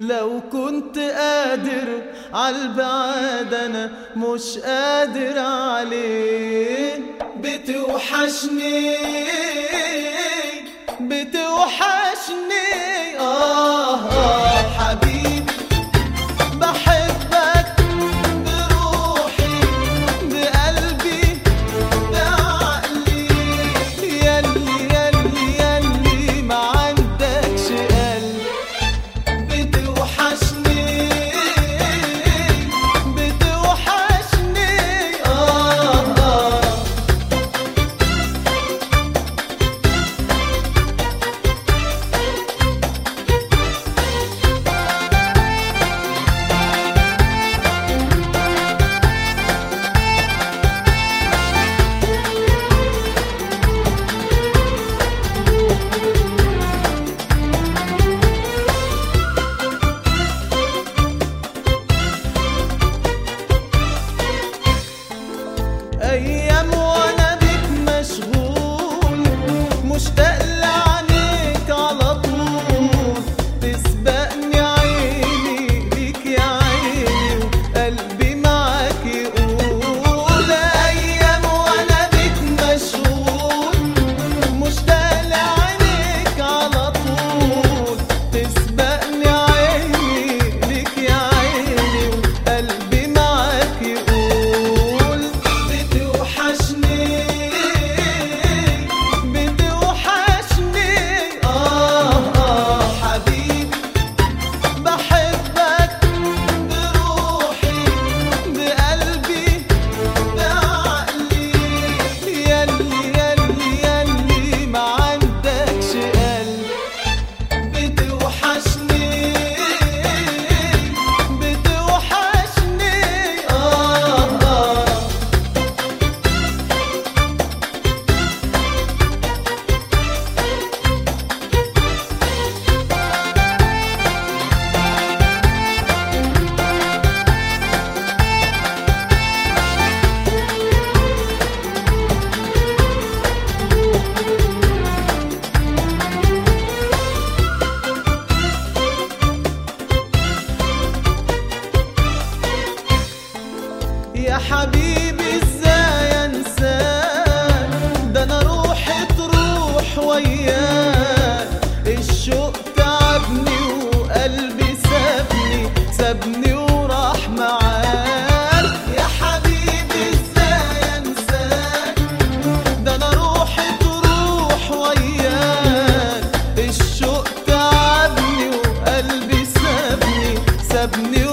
لو كنت قادر عالبعاد أنا مش قادر عليه. بتوحشني بتوحشني. حبيبي وراح معاك. يا حبيبي إزاي ده أنا روحي تروح وياك. الشوق تعبني وقلبي سابني سابني